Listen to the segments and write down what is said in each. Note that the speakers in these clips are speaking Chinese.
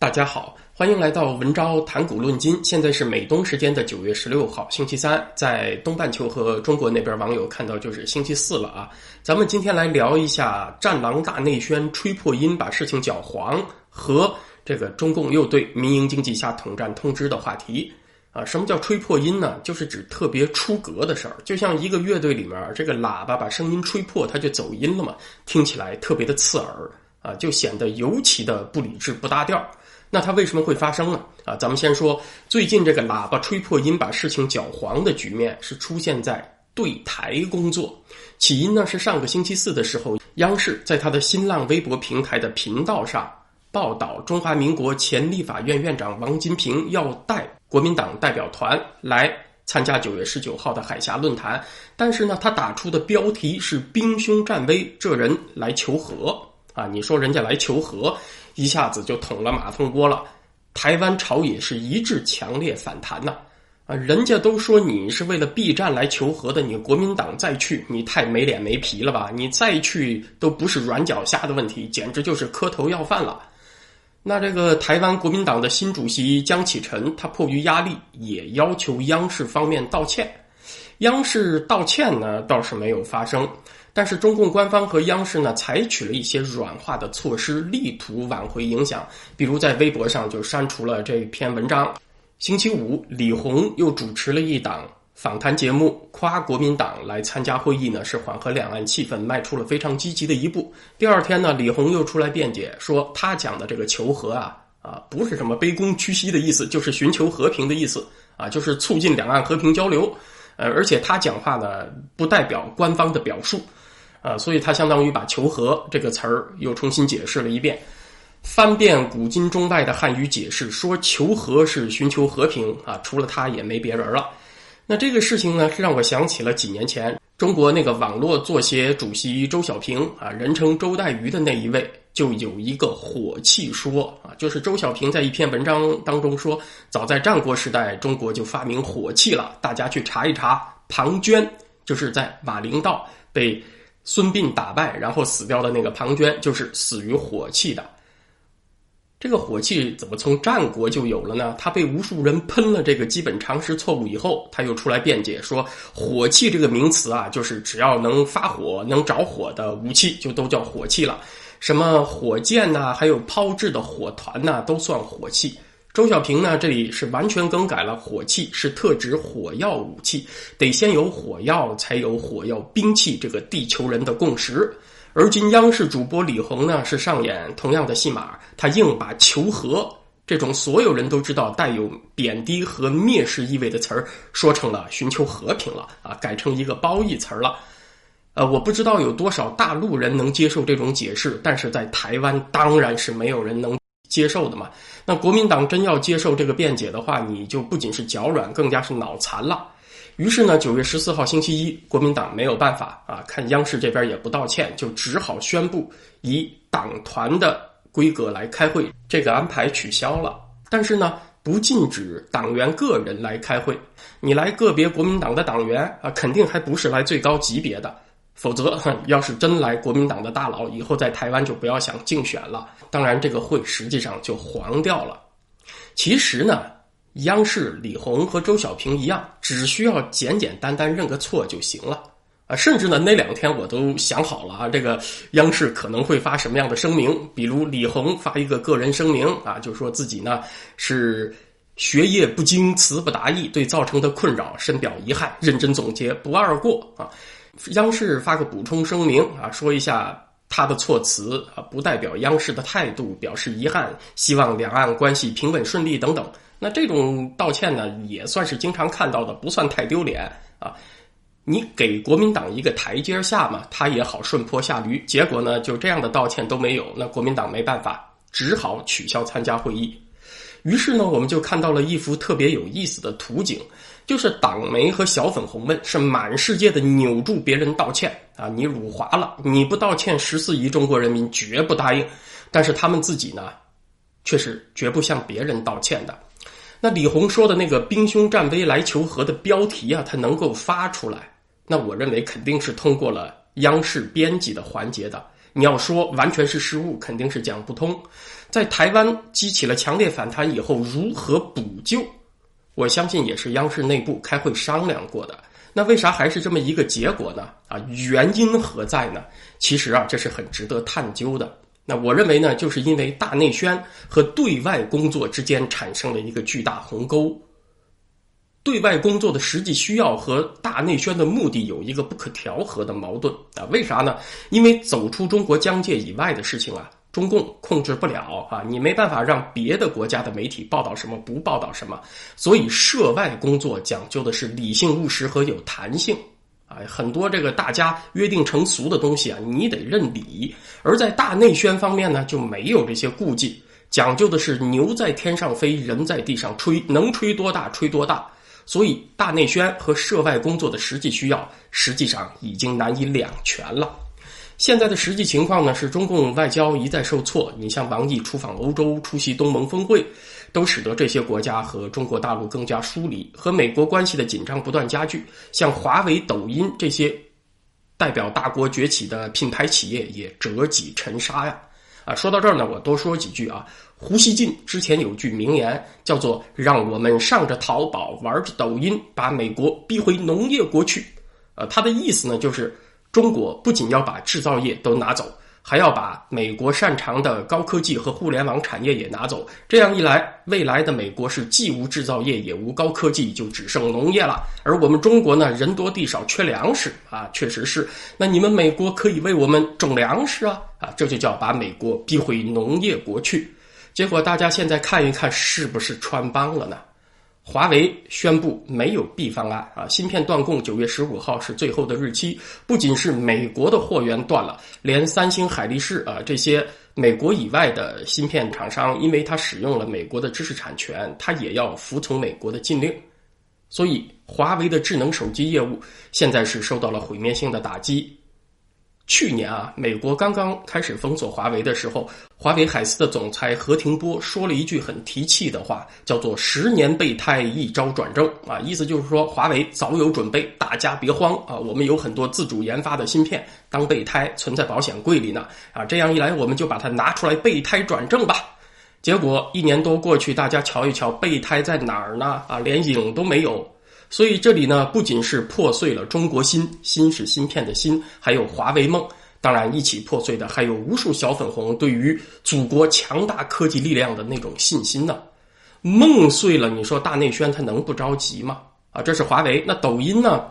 大家好，欢迎来到文昭谈古论今。现在是美东时间的九月十六号，星期三，在东半球和中国那边网友看到就是星期四了啊。咱们今天来聊一下“战狼大内宣，吹破音，把事情搅黄”和这个中共又对民营经济下统战通知的话题啊。什么叫吹破音呢？就是指特别出格的事儿，就像一个乐队里面这个喇叭把声音吹破，它就走音了嘛，听起来特别的刺耳啊，就显得尤其的不理智、不搭调。那它为什么会发生呢？啊，咱们先说最近这个喇叭吹破音把事情搅黄的局面是出现在对台工作。起因呢是上个星期四的时候，央视在他的新浪微博平台的频道上报道，中华民国前立法院院长王金平要带国民党代表团来参加九月十九号的海峡论坛，但是呢，他打出的标题是“兵凶战危，这人来求和”。啊，你说人家来求和。一下子就捅了马蜂窝了，台湾朝野是一致强烈反弹呐！啊，人家都说你是为了避战来求和的，你国民党再去，你太没脸没皮了吧？你再去都不是软脚虾的问题，简直就是磕头要饭了。那这个台湾国民党的新主席江启臣，他迫于压力，也要求央视方面道歉。央视道歉呢，倒是没有发生。但是中共官方和央视呢，采取了一些软化的措施，力图挽回影响。比如在微博上就删除了这篇文章。星期五，李红又主持了一档访谈节目，夸国民党来参加会议呢，是缓和两岸气氛，迈出了非常积极的一步。第二天呢，李红又出来辩解，说他讲的这个求和啊啊，不是什么卑躬屈膝的意思，就是寻求和平的意思啊，就是促进两岸和平交流。呃，而且他讲话呢，不代表官方的表述。啊，所以他相当于把“求和”这个词儿又重新解释了一遍，翻遍古今中外的汉语解释，说“求和”是寻求和平啊，除了他也没别人了。那这个事情呢，是让我想起了几年前中国那个网络作协主席周小平啊，人称周带鱼的那一位，就有一个火气说啊，就是周小平在一篇文章当中说，早在战国时代，中国就发明火器了。大家去查一查，庞涓就是在马陵道被。孙膑打败，然后死掉的那个庞涓，就是死于火器的。这个火器怎么从战国就有了呢？他被无数人喷了这个基本常识错误以后，他又出来辩解说，火器这个名词啊，就是只要能发火、能着火的武器，就都叫火器了。什么火箭呐，还有抛掷的火团呐，都算火器。周小平呢？这里是完全更改了，火器是特指火药武器，得先有火药，才有火药兵器。这个地球人的共识。而今央视主播李红呢，是上演同样的戏码，他硬把求和这种所有人都知道带有贬低和蔑视意味的词儿，说成了寻求和平了啊，改成一个褒义词儿了。呃，我不知道有多少大陆人能接受这种解释，但是在台湾当然是没有人能。接受的嘛？那国民党真要接受这个辩解的话，你就不仅是脚软，更加是脑残了。于是呢，九月十四号星期一，国民党没有办法啊，看央视这边也不道歉，就只好宣布以党团的规格来开会，这个安排取消了。但是呢，不禁止党员个人来开会，你来个别国民党的党员啊，肯定还不是来最高级别的。否则，要是真来国民党的大佬，以后在台湾就不要想竞选了。当然，这个会实际上就黄掉了。其实呢，央视李红和周小平一样，只需要简简单单认个错就行了啊。甚至呢，那两天我都想好了啊，这个央视可能会发什么样的声明？比如李红发一个个人声明啊，就说自己呢是学业不精、词不达意，对造成的困扰深表遗憾，认真总结，不二过啊。央视发个补充声明啊，说一下他的措辞啊，不代表央视的态度，表示遗憾，希望两岸关系平稳顺利等等。那这种道歉呢，也算是经常看到的，不算太丢脸啊。你给国民党一个台阶下嘛，他也好顺坡下驴。结果呢，就这样的道歉都没有，那国民党没办法，只好取消参加会议。于是呢，我们就看到了一幅特别有意思的图景。就是党媒和小粉红们是满世界的扭住别人道歉啊！你辱华了，你不道歉，十四亿中国人民绝不答应。但是他们自己呢，却是绝不向别人道歉的。那李红说的那个“兵凶战危来求和”的标题啊，他能够发出来，那我认为肯定是通过了央视编辑的环节的。你要说完全是失误，肯定是讲不通。在台湾激起了强烈反弹以后，如何补救？我相信也是央视内部开会商量过的。那为啥还是这么一个结果呢？啊，原因何在呢？其实啊，这是很值得探究的。那我认为呢，就是因为大内宣和对外工作之间产生了一个巨大鸿沟。对外工作的实际需要和大内宣的目的有一个不可调和的矛盾啊？为啥呢？因为走出中国疆界以外的事情啊，中共控制不了啊，你没办法让别的国家的媒体报道什么不报道什么，所以涉外工作讲究的是理性务实和有弹性啊，很多这个大家约定成俗的东西啊，你得认理；而在大内宣方面呢，就没有这些顾忌，讲究的是牛在天上飞，人在地上吹，能吹多大吹多大。所以，大内宣和涉外工作的实际需要，实际上已经难以两全了。现在的实际情况呢，是中共外交一再受挫。你像王毅出访欧洲、出席东盟峰会，都使得这些国家和中国大陆更加疏离，和美国关系的紧张不断加剧。像华为、抖音这些代表大国崛起的品牌企业，也折戟沉沙呀。说到这儿呢，我多说几句啊。胡锡进之前有句名言，叫做“让我们上着淘宝，玩着抖音，把美国逼回农业国去”。呃，他的意思呢，就是中国不仅要把制造业都拿走，还要把美国擅长的高科技和互联网产业也拿走。这样一来，未来的美国是既无制造业，也无高科技，就只剩农业了。而我们中国呢，人多地少，缺粮食啊，确实是。那你们美国可以为我们种粮食啊，啊，这就叫把美国逼回农业国去。结果大家现在看一看，是不是穿帮了呢？华为宣布没有 B 方案啊，芯片断供，九月十五号是最后的日期。不仅是美国的货源断了，连三星、海力士啊这些美国以外的芯片厂商，因为它使用了美国的知识产权，它也要服从美国的禁令。所以，华为的智能手机业务现在是受到了毁灭性的打击。去年啊，美国刚刚开始封锁华为的时候，华为海思的总裁何庭波说了一句很提气的话，叫做“十年备胎，一朝转正”啊，意思就是说华为早有准备，大家别慌啊，我们有很多自主研发的芯片当备胎存在保险柜里呢啊，这样一来我们就把它拿出来备胎转正吧。结果一年多过去，大家瞧一瞧备胎在哪儿呢？啊，连影都没有。所以这里呢，不仅是破碎了中国芯，芯是芯片的芯，还有华为梦。当然，一起破碎的还有无数小粉红对于祖国强大科技力量的那种信心呢。梦碎了，你说大内宣他能不着急吗？啊，这是华为。那抖音呢？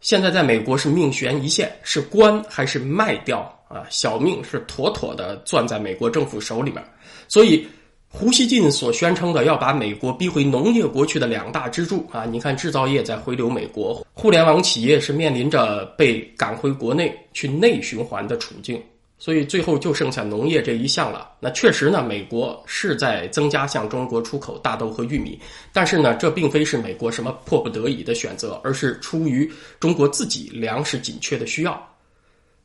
现在在美国是命悬一线，是关还是卖掉啊？小命是妥妥的攥在美国政府手里面。所以。胡锡进所宣称的要把美国逼回农业国去的两大支柱啊，你看制造业在回流美国，互联网企业是面临着被赶回国内去内循环的处境，所以最后就剩下农业这一项了。那确实呢，美国是在增加向中国出口大豆和玉米，但是呢，这并非是美国什么迫不得已的选择，而是出于中国自己粮食紧缺的需要。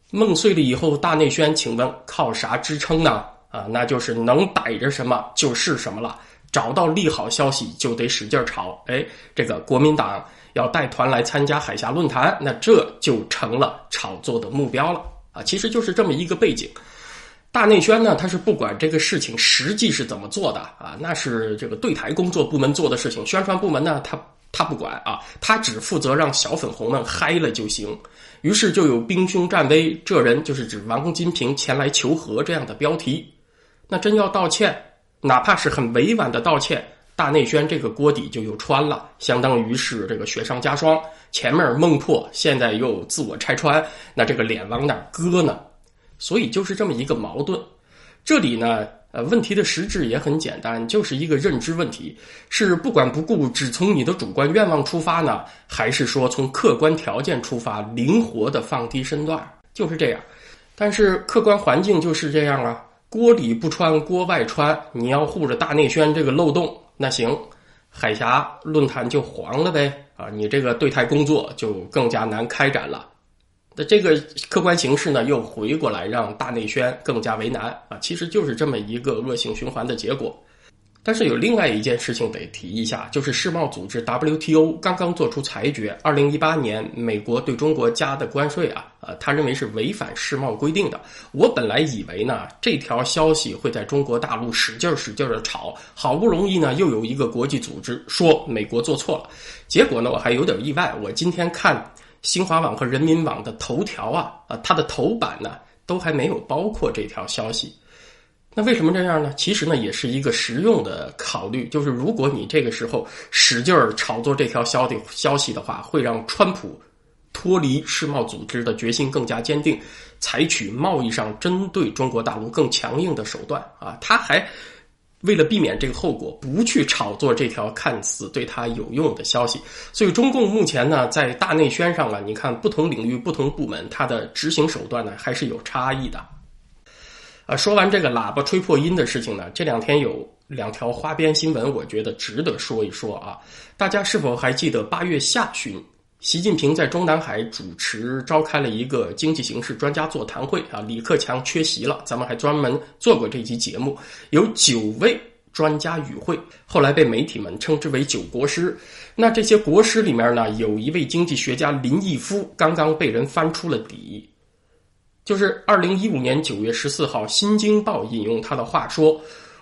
梦碎了以后，大内宣，请问靠啥支撑呢？啊，那就是能逮着什么就是什么了。找到利好消息就得使劲炒。哎，这个国民党要带团来参加海峡论坛，那这就成了炒作的目标了。啊，其实就是这么一个背景。大内宣呢，他是不管这个事情实际是怎么做的啊，那是这个对台工作部门做的事情。宣传部门呢，他他不管啊，他只负责让小粉红们嗨了就行。于是就有兵凶战危，这人就是指王金平前来求和这样的标题。那真要道歉，哪怕是很委婉的道歉，大内宣这个锅底就又穿了，相当于是这个雪上加霜。前面梦破，现在又自我拆穿，那这个脸往哪搁呢？所以就是这么一个矛盾。这里呢，呃，问题的实质也很简单，就是一个认知问题：是不管不顾，只从你的主观愿望出发呢，还是说从客观条件出发，灵活的放低身段？就是这样。但是客观环境就是这样啊。锅里不穿锅外穿，你要护着大内宣这个漏洞，那行，海峡论坛就黄了呗啊！你这个对台工作就更加难开展了。那这个客观形势呢，又回过来让大内宣更加为难啊！其实就是这么一个恶性循环的结果。但是有另外一件事情得提一下，就是世贸组织 WTO 刚刚做出裁决，二零一八年美国对中国加的关税啊，呃，他认为是违反世贸规定的。我本来以为呢，这条消息会在中国大陆使劲使劲的炒，好不容易呢，又有一个国际组织说美国做错了，结果呢，我还有点意外。我今天看新华网和人民网的头条啊，啊，它的头版呢，都还没有包括这条消息。那为什么这样呢？其实呢，也是一个实用的考虑，就是如果你这个时候使劲儿炒作这条消息消息的话，会让川普脱离世贸组织的决心更加坚定，采取贸易上针对中国大陆更强硬的手段啊！他还为了避免这个后果，不去炒作这条看似对他有用的消息。所以，中共目前呢，在大内宣上啊，你看不同领域、不同部门，它的执行手段呢，还是有差异的。啊，说完这个喇叭吹破音的事情呢，这两天有两条花边新闻，我觉得值得说一说啊。大家是否还记得八月下旬，习近平在中南海主持召开了一个经济形势专家座谈会啊？李克强缺席了，咱们还专门做过这期节目，有九位专家与会，后来被媒体们称之为“九国师”。那这些国师里面呢，有一位经济学家林毅夫，刚刚被人翻出了底。就是二零一五年九月十四号，《新京报》引用他的话说：“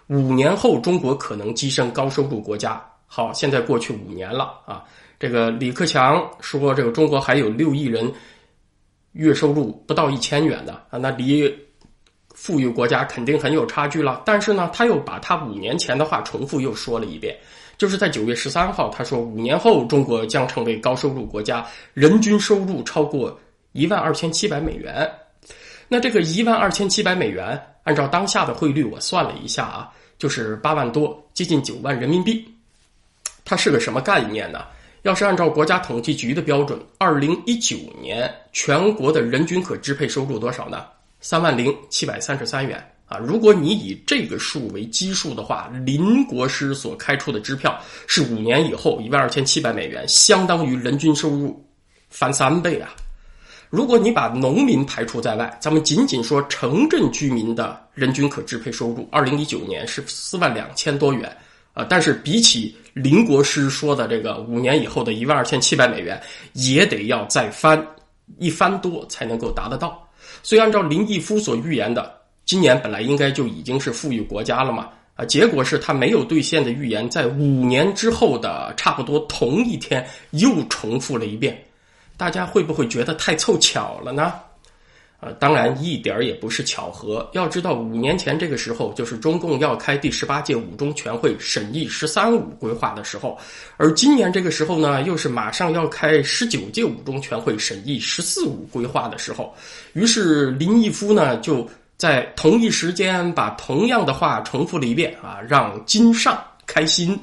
五年后，中国可能跻身高收入国家。”好，现在过去五年了啊。这个李克强说：“这个中国还有六亿人月收入不到一千元的啊，那离富裕国家肯定很有差距了。”但是呢，他又把他五年前的话重复又说了一遍，就是在九月十三号，他说：“五年后，中国将成为高收入国家，人均收入超过一万二千七百美元。”那这个一万二千七百美元，按照当下的汇率，我算了一下啊，就是八万多，接近九万人民币。它是个什么概念呢？要是按照国家统计局的标准，二零一九年全国的人均可支配收入多少呢？三万零七百三十三元啊！如果你以这个数为基数的话，林国师所开出的支票是五年以后一万二千七百美元，相当于人均收入翻三倍啊！如果你把农民排除在外，咱们仅仅说城镇居民的人均可支配收入，二零一九年是四万两千多元，啊，但是比起林国师说的这个五年以后的一万二千七百美元，也得要再翻一番多才能够达得到。所以按照林毅夫所预言的，今年本来应该就已经是富裕国家了嘛，啊，结果是他没有兑现的预言，在五年之后的差不多同一天又重复了一遍。大家会不会觉得太凑巧了呢？啊，当然一点儿也不是巧合。要知道，五年前这个时候就是中共要开第十八届五中全会审议“十三五”规划的时候，而今年这个时候呢，又是马上要开十九届五中全会审议“十四五”规划的时候。于是林毅夫呢，就在同一时间把同样的话重复了一遍啊，让金上开心。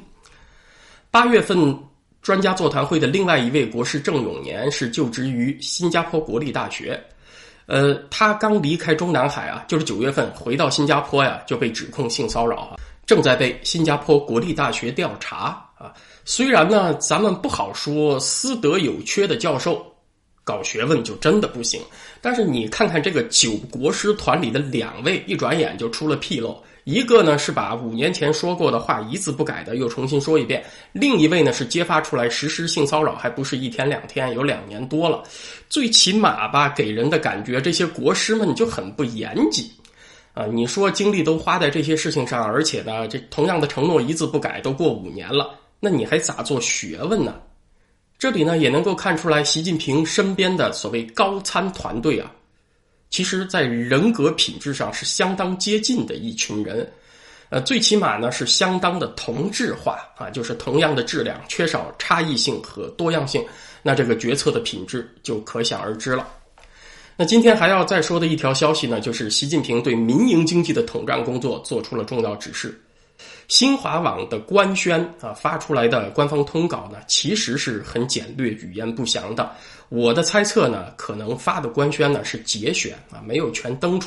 八月份。专家座谈会的另外一位国师郑永年是就职于新加坡国立大学，呃，他刚离开中南海啊，就是九月份回到新加坡呀，就被指控性骚扰啊，正在被新加坡国立大学调查啊。虽然呢，咱们不好说私德有缺的教授搞学问就真的不行，但是你看看这个九国师团里的两位，一转眼就出了纰漏。一个呢是把五年前说过的话一字不改的又重新说一遍，另一位呢是揭发出来实施性骚扰还不是一天两天，有两年多了，最起码吧给人的感觉这些国师们就很不严谨，啊，你说精力都花在这些事情上，而且呢这同样的承诺一字不改都过五年了，那你还咋做学问呢？这里呢也能够看出来习近平身边的所谓高参团队啊。其实，在人格品质上是相当接近的一群人，呃，最起码呢是相当的同质化啊，就是同样的质量，缺少差异性和多样性，那这个决策的品质就可想而知了。那今天还要再说的一条消息呢，就是习近平对民营经济的统战工作做出了重要指示。新华网的官宣啊发出来的官方通稿呢，其实是很简略、语言不详的。我的猜测呢，可能发的官宣呢是节选啊，没有全登出来。